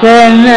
சொன்ன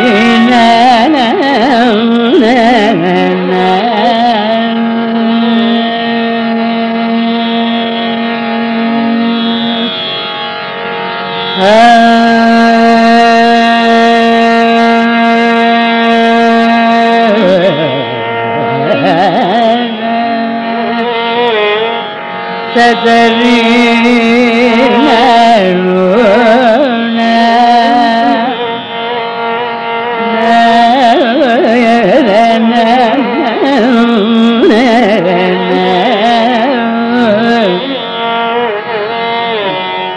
تدرون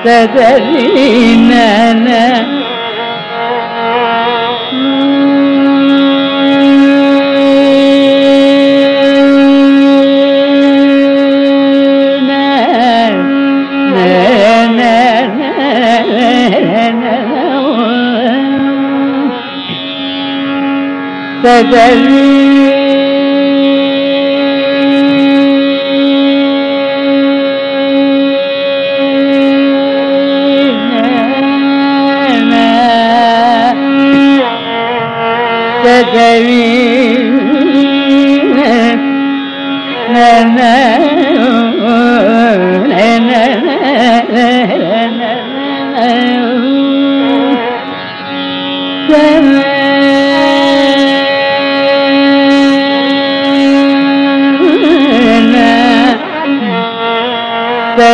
تدرين تجري تجري Yeah.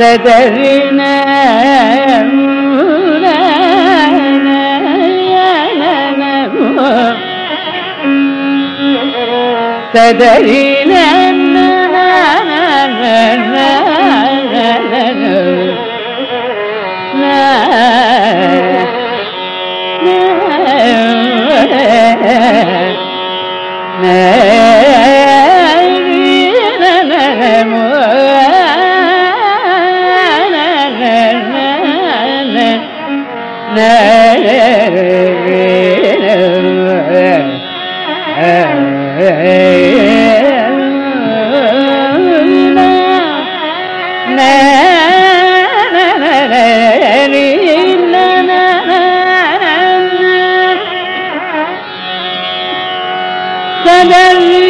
kaderine kaderine فمن